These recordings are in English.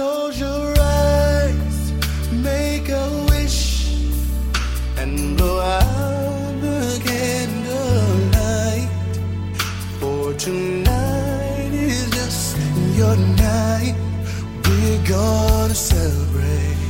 Close your eyes, make a wish, and blow out the candlelight. For tonight is just your night. We're gonna celebrate.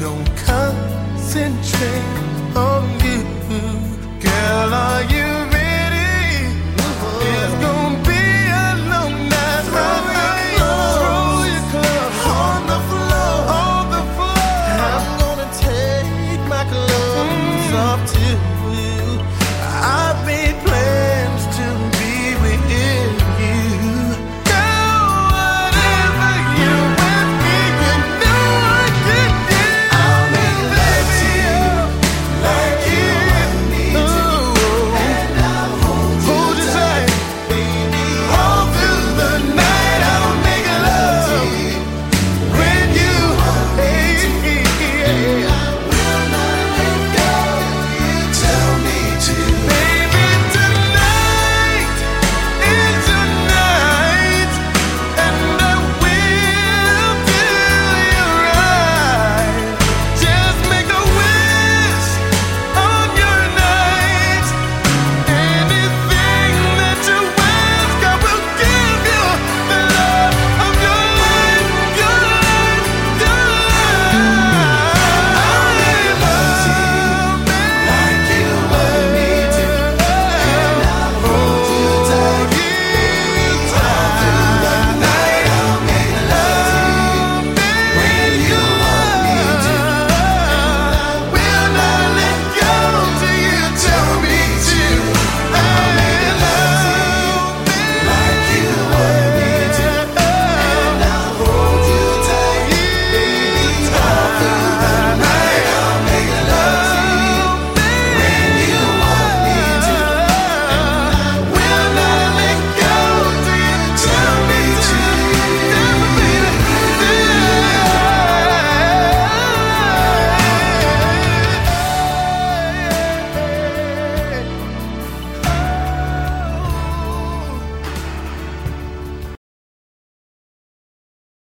don't concentrate on you. Girl, are you ready? It's gonna be a long night. Throw your clothes, on the floor. I'm gonna take my clothes off.